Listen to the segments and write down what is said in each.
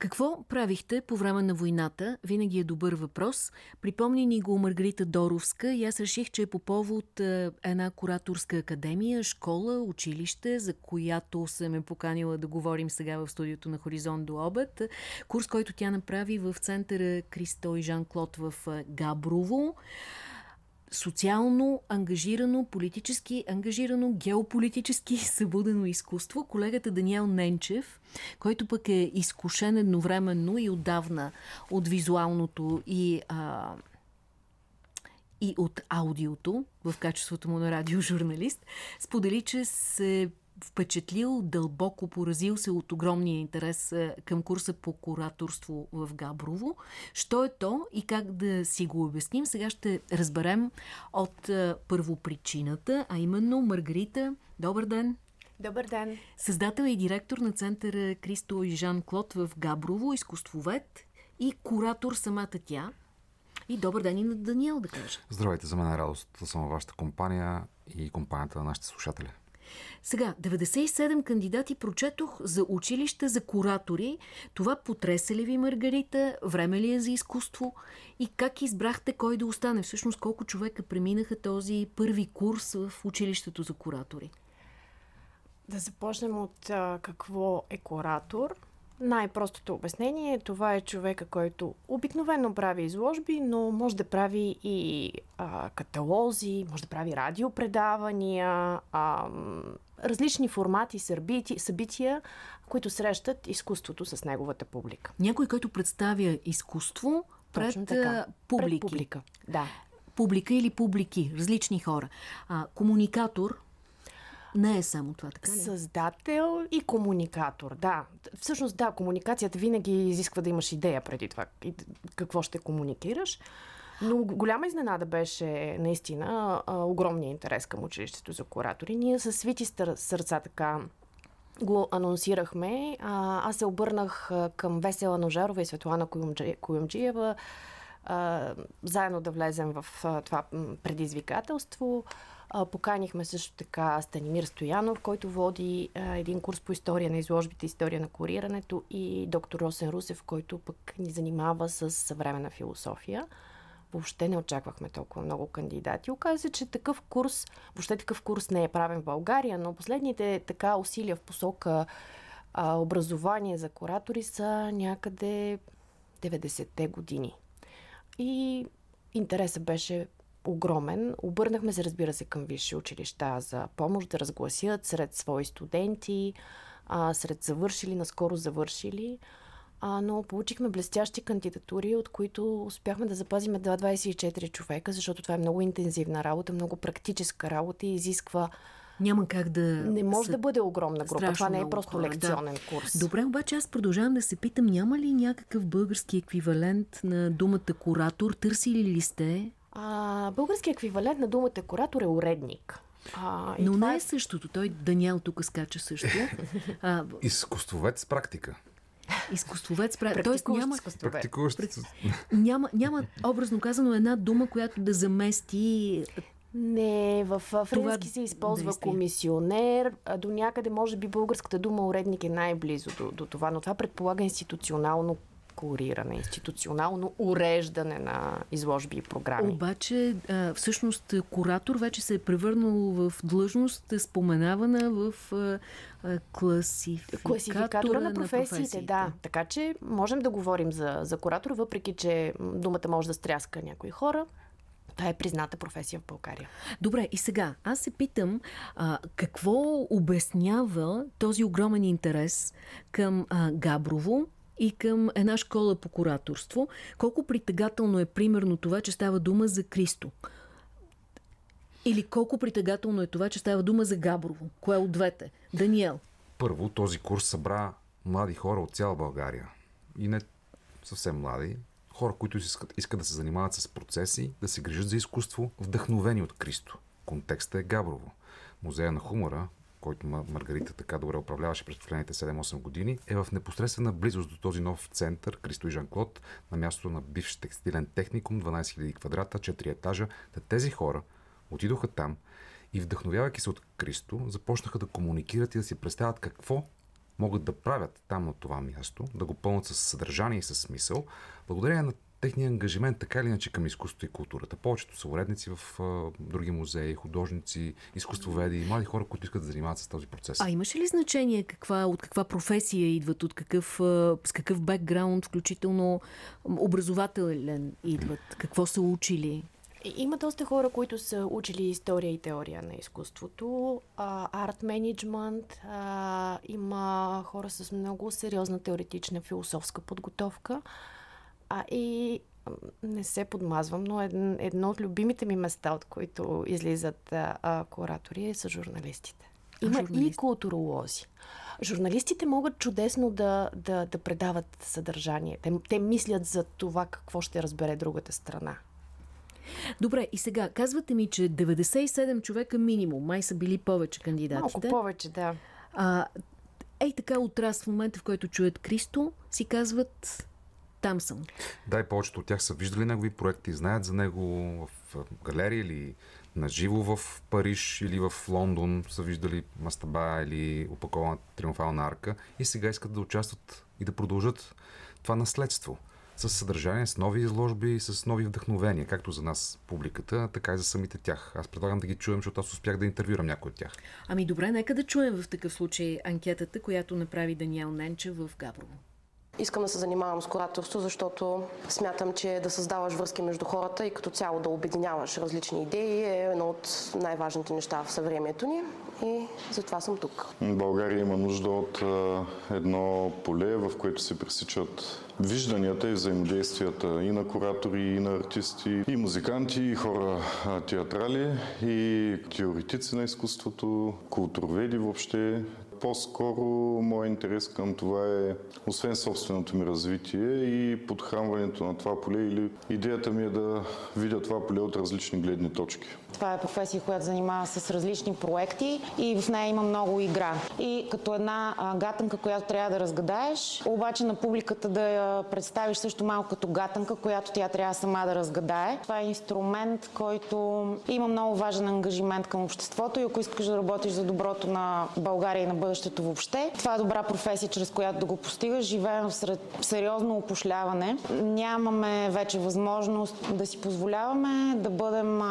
Какво правихте по време на войната? Винаги е добър въпрос. Припомни ни го Маргарита Доровска и аз реших, че е по повод е, една кураторска академия, школа, училище, за която се ме поканила да говорим сега в студиото на Хоризонт до обед. Курс, който тя направи в центъра Кристо и Жан-Клод в е, Габрово социално ангажирано, политически ангажирано, геополитически събудено изкуство. Колегата Даниел Ненчев, който пък е изкушен едновременно и отдавна от визуалното и а, и от аудиото, в качеството му на радиожурналист, сподели, че се впечатлил, дълбоко поразил се от огромния интерес е, към курса по кураторство в Габрово. Що е то и как да си го обясним, сега ще разберем от е, първопричината, а именно Маргарита. Добър ден! Добър ден! Създател и директор на центъра Кристо и Жан Клод в Габрово, изкуствовед и куратор самата тя. И добър ден и на Даниел, да кажа. Здравейте, за мен е радост да съм вашата компания и компанията на нашите слушатели. Сега, 97 кандидати прочетох за училище за куратори. Това потреса ли ви, Маргарита? Време ли е за изкуство? И как избрахте кой да остане? Всъщност колко човека преминаха този първи курс в училището за куратори? Да започнем от а, какво е куратор – най-простото обяснение това е човека, който обикновено прави изложби, но може да прави и а, каталози, може да прави радиопредавания, а, различни формати, събития, събития, които срещат изкуството с неговата публика. Някой, който представя изкуство пред публики. Пред публика, да. Публика или публики, различни хора. А, комуникатор – не е само това, така ли? Създател и комуникатор, да. Всъщност, да, комуникацията винаги изисква да имаш идея преди това. Какво ще комуникираш. Но голяма изненада беше наистина огромния интерес към училището за куратори. Ние с свити сърца така го анонсирахме. А, аз се обърнах към Весела Ножарова и Светлана Куюмджиева заедно да влезем в това предизвикателство. Поканихме също така Станимир Стоянов, който води един курс по история на изложбите, история на курирането и доктор Росен Русев, който пък ни занимава с съвременна философия. Въобще не очаквахме толкова много кандидати. Оказва се, че такъв курс, въобще такъв курс не е правен в България, но последните така усилия в посока а, образование за куратори са някъде 90-те години. И интересът беше огромен. Обърнахме се, разбира се, към висши училища за помощ да разгласят сред свои студенти, а, сред завършили, наскоро завършили. А, но получихме блестящи кандидатури, от които успяхме да запазим 24 човека, защото това е много интензивна работа, много практическа работа и изисква няма как да... Не може да бъде огромна група. Това не е просто хора, лекционен да. курс. Добре, обаче аз продължавам да се питам, няма ли някакъв български еквивалент на думата куратор? Търсили ли сте? А, български еквивалент на думата куратор е уредник. А, Но не е... е същото. Той Даниел тук скача също. а... Изкуствовец с практика. Изкуствовец, Тоест няма, Практикуващ. няма, няма, образно казано, една дума, която да замести не, в френски Това... се използва действие. комисионер. До някъде, може би, българската дума уредник е най-близо до, до това, но това предполага институционално куриране, институционално уреждане на изложби и програми. Обаче, всъщност, куратор вече се е превърнал в длъжност, споменавана в класификатора, класификатора на професиите. На професиите. Да, така че можем да говорим за, за куратор, въпреки че думата може да стряска някои хора. Това е призната професия в България. Добре, и сега аз се питам а, какво обяснява този огромен интерес към а, Габрово, и към една школа по кураторство. Колко притегателно е примерно това, че става дума за Кристо? Или колко притегателно е това, че става дума за Габрово? Кое от двете? Даниел. Първо, този курс събра млади хора от цяла България. И не съвсем млади. Хора, които искат, искат да се занимават с процеси, да се грижат за изкуство, вдъхновени от Кристо. Контекстът е Габрово. Музея на хумора, който Маргарита така добре управляваше през последните 7-8 години, е в непосредствена близост до този нов център, Кристо и Жан Клод, на мястото на бивш текстилен техникум, 12 000 квадрата, 4 етажа. Та тези хора отидоха там и вдъхновявайки се от Кристо, започнаха да комуникират и да си представят какво могат да правят там на това място, да го пълнат с съдържание и с смисъл, благодарение на техния ангажимент така или иначе към изкуството и културата. Повечето са уредници в а, други музеи, художници, изкуствоведи, млади хора, които искат да занимават с този процес. А имаше ли значение каква, от каква професия идват, от какъв, с какъв бекграунд, включително образователен идват? Какво са учили? Има доста хора, които са учили история и теория на изкуството, арт менеджмент, има хора с много сериозна теоретична философска подготовка. А и не се подмазвам, но едно от любимите ми места, от които излизат а, куратори, са журналистите. Има журналист. и културолози. Журналистите могат чудесно да, да, да предават съдържание. Те, те мислят за това какво ще разбере другата страна. Добре, и сега казвате ми, че 97 човека минимум, май са били повече кандидатите. Малко повече, да. А, ей така от раз в момента, в който чуят Кристо, си казват там съм. Да, и повечето от тях са виждали негови проекти, знаят за него в галерия или на живо в Париж или в Лондон са виждали мастаба или опакована триумфална арка и сега искат да участват и да продължат това наследство с съдържание, с нови изложби, с нови вдъхновения, както за нас, публиката, така и за самите тях. Аз предлагам да ги чуем, защото аз успях да интервюрам някой от тях. Ами добре, нека да чуем в такъв случай анкетата, която направи Даниел Ненче в Габрово. Искам да се занимавам с кураторство, защото смятам, че да създаваш връзки между хората и като цяло да обединяваш различни идеи е едно от най-важните неща в съвремието ни и затова съм тук. България има нужда от едно поле, в което се пресичат вижданията и взаимодействията и на куратори, и на артисти, и музиканти, и хора театрали, и теоретици на изкуството, културоведи въобще, по-скоро моят интерес към това е, освен собственото ми развитие и подхранването на това поле или идеята ми е да видя това поле от различни гледни точки. Това е професия, която занимава с различни проекти и в нея има много игра. И като една гатанка, която трябва да разгадаеш, обаче на публиката да я представиш също малко като гатанка, която тя трябва сама да разгадае. Това е инструмент, който има много важен ангажимент към обществото и ако искаш да работиш за доброто на България и на бъдещето въобще, това е добра професия, чрез която да го постигаш. Живеем в сериозно опошляване. Нямаме вече възможност да си позволяваме да бъдем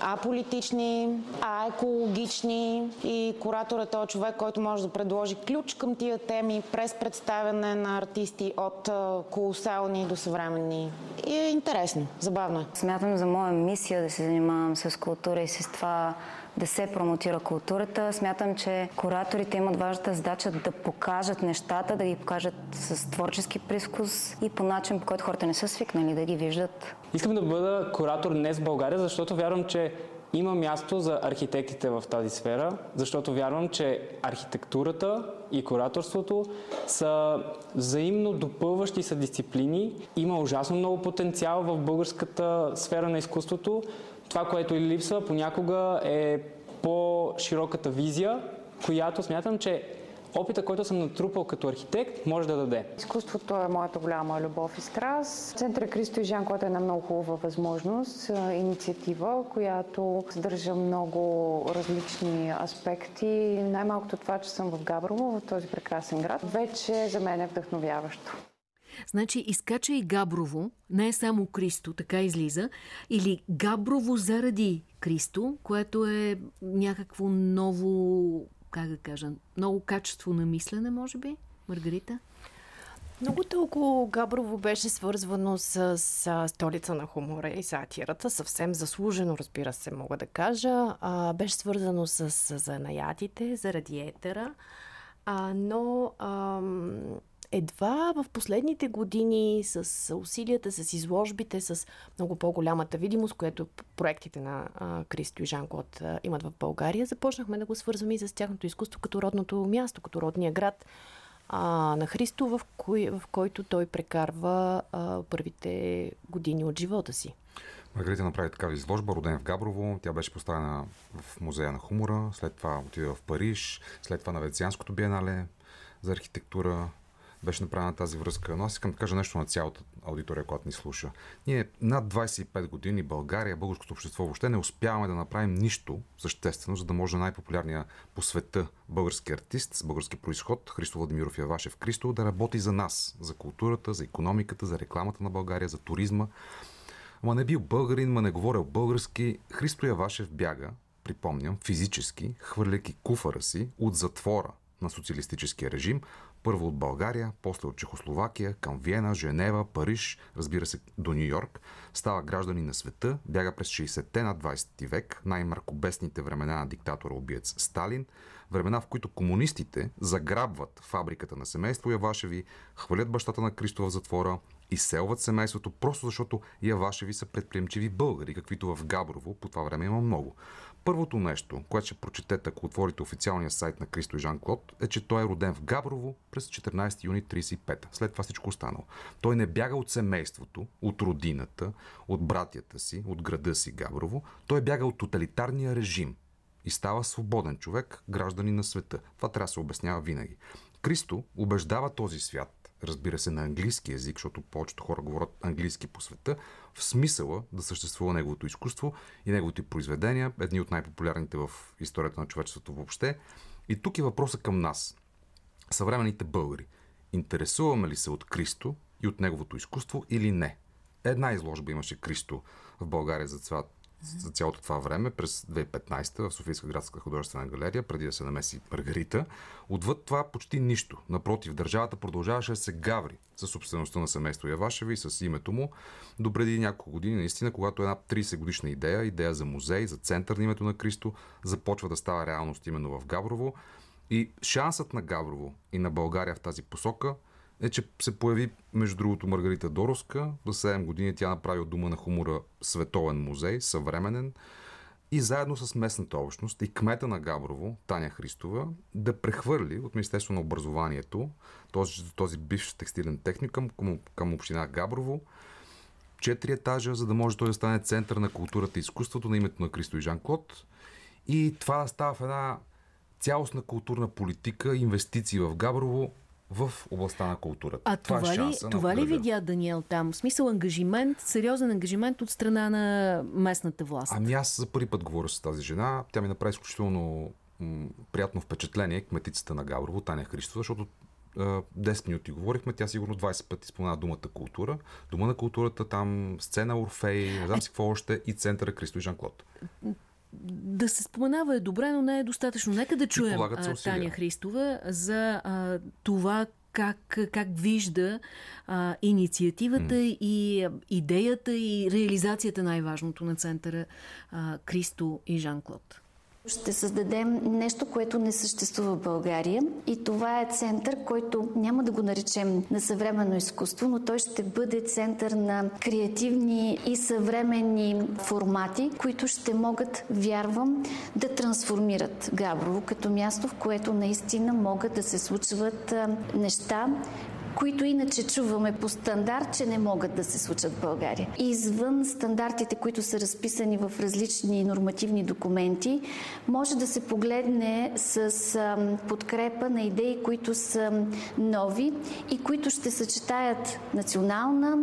аполитични, а екологични и кураторът е този човек, който може да предложи ключ към тия теми през представяне на артисти от колосални до съвременни. И е интересно, забавно е. Смятам за моя мисия да се занимавам с култура и с това да се промотира културата. Смятам, че кураторите имат важната задача да покажат нещата, да ги покажат с творчески прискус и по начин, по който хората не са свикнали да ги виждат. Искам да бъда куратор днес в България, защото вярвам, че има място за архитектите в тази сфера, защото вярвам, че архитектурата и кураторството са взаимно допълващи са дисциплини. Има ужасно много потенциал в българската сфера на изкуството. Това, което и липсва понякога е по-широката визия, която смятам, че опита, който съм натрупал като архитект, може да даде. Изкуството е моята голяма любов и страст. Центъра Кристо и Жан, който е една много хубава възможност, инициатива, която съдържа много различни аспекти. Най-малкото това, че съм в Габрово, в този прекрасен град, вече за мен е вдъхновяващо. Значи изкача и Габрово, не е само Кристо, така излиза, или Габрово заради Кристо, което е някакво ново как да кажа, много качество на мислене, може би, Маргарита? Много дълго Габрово беше свързвано с, с столица на хумора и сатирата. Съвсем заслужено, разбира се, мога да кажа. А, беше свързано с, с занаятите, заради етера. А, но ам, едва в последните години с усилията, с изложбите, с много по-голямата видимост, което проектите на Кристо и Жан Клод имат в България, започнахме да го свързваме и с тяхното изкуство като родното място, като родния град а, на Христо, в, кой, в който той прекарва а, първите години от живота си. Маргарита направи такава изложба, роден в Габрово. Тя беше поставена в музея на хумора, след това отиде в Париж, след това на Венецианското биенале за архитектура беше направена тази връзка. Но аз искам да кажа нещо на цялата аудитория, която ни слуша. Ние над 25 години България, българското общество въобще не успяваме да направим нищо съществено, за да може най-популярния по света български артист с български происход, Христо Владимиров Явашев Кристо, да работи за нас, за културата, за економиката, за рекламата на България, за туризма. Ама не бил българин, ма не говорил български. Христо Явашев бяга, припомням, физически, хвърляйки куфара си от затвора на социалистическия режим, първо от България, после от Чехословакия, към Виена, Женева, Париж, разбира се, до Нью Йорк. Става граждани на света, бяга през 60-те на 20 век, най-маркобесните времена на диктатора убиец Сталин, времена в които комунистите заграбват фабриката на семейство Явашеви, хвалят бащата на Кристо в затвора, изселват семейството, просто защото Явашеви са предприемчиви българи, каквито в Габрово по това време има много. Първото нещо, което ще прочетете, ако отворите официалния сайт на Кристо и Жан Клод, е, че той е роден в Габрово през 14 юни 35. След това всичко останало. Той не бяга от семейството, от родината, от братята си, от града си Габрово. Той бяга от тоталитарния режим и става свободен човек, гражданин на света. Това трябва да се обяснява винаги. Кристо убеждава този свят, разбира се, на английски язик, защото повечето хора говорят английски по света, в смисъла да съществува неговото изкуство и неговите произведения, едни от най-популярните в историята на човечеството въобще. И тук е въпроса към нас, съвременните българи. Интересуваме ли се от Кристо и от неговото изкуство или не? Една изложба имаше Кристо в България за цвят за цялото това време, през 2015 в Софийска градска художествена галерия, преди да се намеси Маргарита. Отвъд това почти нищо. Напротив, държавата продължаваше да се гаври с собствеността на семейство Явашеви и с името му. До преди няколко години, наистина, когато една 30 годишна идея, идея за музей, за център на името на Кристо, започва да става реалност именно в Габрово. И шансът на Габрово и на България в тази посока – е, че се появи, между другото, Маргарита Доровска. За 7 години тя направи от Дума на хумора световен музей, съвременен. И заедно с местната общност и кмета на Габрово, Таня Христова, да прехвърли от Министерство на образованието този, този бивш текстилен техник към, към, община Габрово, четири етажа, за да може той да стане център на културата и изкуството на името на Кристо и Жан Клод. И това става в една цялостна културна политика, инвестиции в Габрово, в областта на културата. А това, това, е ли, това ли видя Даниел там? В смисъл ангажимент, сериозен ангажимент от страна на местната власт? Ами аз за първи път говоря с тази жена. Тя ми направи изключително приятно впечатление, кметицата на Гаврово, Таня Христова, защото 10 минути говорихме, тя сигурно 20 пъти спомена думата култура. Дума на културата, там сцена Орфей, не знам си какво още и центъра Кристо и Жан Клод да се споменава е добре, но не е достатъчно. Нека да чуем Таня Христова за а, това как, как вижда а, инициативата mm. и идеята и реализацията най-важното на центъра а, Кристо и Жан-Клод. Ще създадем нещо, което не съществува в България и това е център, който няма да го наречем на съвременно изкуство, но той ще бъде център на креативни и съвременни формати, които ще могат, вярвам, да трансформират Габрово като място, в което наистина могат да се случват неща, които иначе чуваме по стандарт, че не могат да се случат в България. Извън стандартите, които са разписани в различни нормативни документи, може да се погледне с подкрепа на идеи, които са нови и които ще съчетаят национална,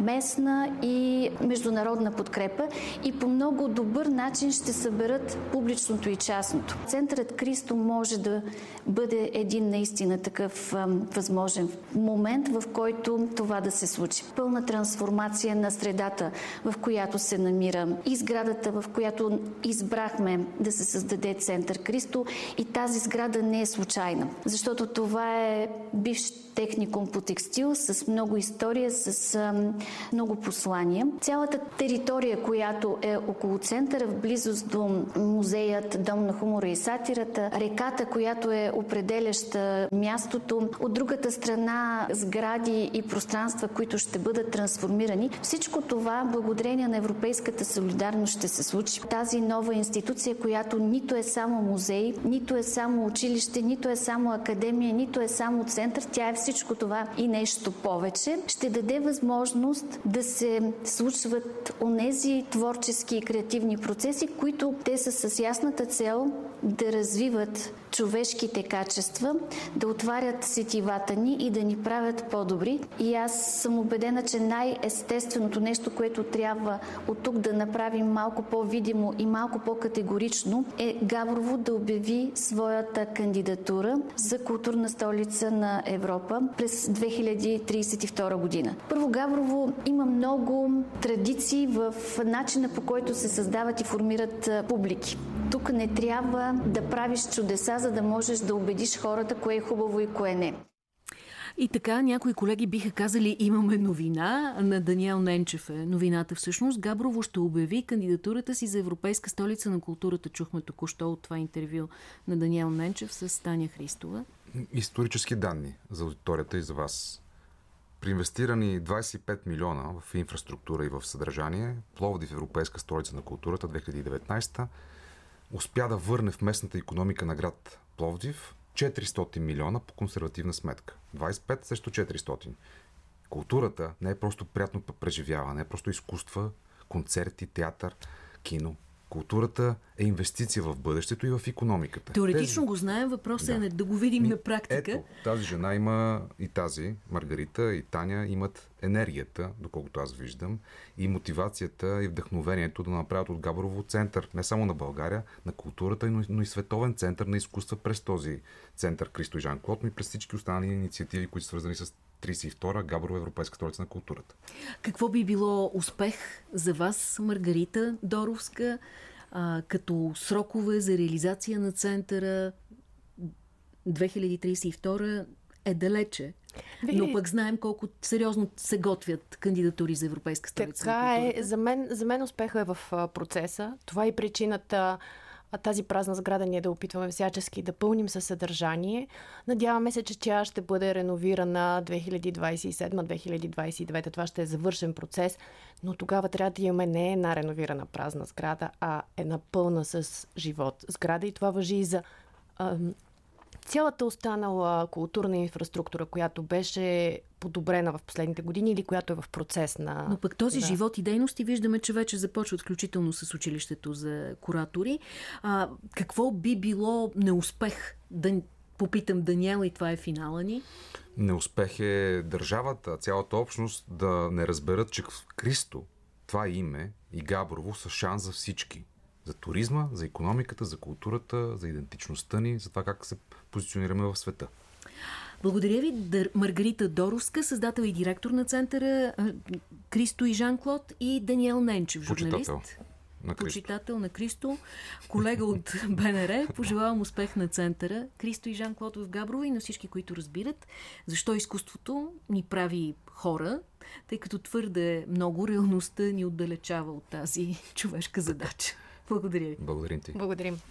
местна и международна подкрепа и по много добър начин ще съберат публичното и частното. Центърът Кристо може да бъде един наистина такъв възможен момент, в който това да се случи. Пълна трансформация на средата, в която се намира и сградата, в която избрахме да се създаде Център Кристо и тази сграда не е случайна, защото това е бивш техникум по текстил с много история, с много послания. Цялата територия, която е около центъра, в близост до музеят Дом на хумора и сатирата, реката, която е определяща мястото, от другата страна сгради и пространства, които ще бъдат трансформирани. Всичко това, благодарение на европейската солидарност, ще се случи. Тази нова институция, която нито е само музей, нито е само училище, нито е само академия, нито е само център, тя е всичко това и нещо повече, ще даде възможност да се случват онези творчески и креативни процеси, които те са с ясната цел да развиват човешките качества, да отварят сетивата ни и да ни правят по-добри. И аз съм убедена, че най-естественото нещо, което трябва от тук да направим малко по-видимо и малко по-категорично, е Габрово да обяви своята кандидатура за културна столица на Европа през 2032 година. Първо, Габрово има много традиции в начина по който се създават и формират публики. Тук не трябва да правиш чудеса, за да можеш да убедиш хората кое е хубаво и кое не. И така, някои колеги биха казали, имаме новина. На Даниел Ненчев е новината всъщност. Габрово ще обяви кандидатурата си за Европейска столица на културата. Чухме току-що от това интервю на Даниел Ненчев с Таня Христова. Исторически данни за аудиторията и за вас. При инвестирани 25 милиона в инфраструктура и в съдържание, Пловдив Европейска столица на културата 2019 успя да върне в местната економика на град Пловдив 400 милиона по консервативна сметка. 25 срещу 400. Културата не е просто приятно преживяване, не е просто изкуства, концерти, театър, кино. Културата е инвестиция в бъдещето и в економиката. Теоретично Тези... го знаем, въпросът да. е да го видим Ми, на практика. Ето, тази жена има и тази, Маргарита и Таня имат енергията, доколкото аз виждам, и мотивацията и вдъхновението да направят от Габрово център, не само на България, на културата, но, и световен център на изкуства през този център Кристо и Жан Клод, и през всички останали инициативи, които са свързани с 32-а Габрово Европейска столица на културата. Какво би било успех за вас, Маргарита Доровска, а, като срокове за реализация на центъра 2032 е далече. Но пък знаем колко сериозно се готвят кандидатури за Европейска столица. Така е. За мен, за мен успеха е в процеса. Това е причината тази празна сграда ние да опитваме всячески да пълним със съдържание. Надяваме се, че тя ще бъде реновирана 2027-2029. Това ще е завършен процес, но тогава трябва да имаме не една реновирана празна сграда, а една пълна с живот сграда. И това въжи и за цялата останала културна инфраструктура, която беше подобрена в последните години или която е в процес на... Но пък този да. живот и дейности виждаме, че вече започват включително с училището за куратори. А, какво би било неуспех да попитам Даниела и това е финала ни? Неуспех е държавата, цялата общност да не разберат, че в Кристо това име и Габрово са шанс за всички. За туризма, за економиката, за културата, за идентичността ни, за това как се позиционираме в света. Благодаря ви, Маргарита Доровска, създател и директор на центъра, Кристо и Жан-Клод и Даниел Ненчев, журналист. Почитател на Кристо. Почитател на Кристо, колега от БНР. Пожелавам успех на центъра. Кристо и Жан-Клод в Габрово и на всички, които разбират защо изкуството ни прави хора, тъй като твърде много реалността ни отдалечава от тази човешка задача. Благодаря ви. Благодарим ти. Благодарим.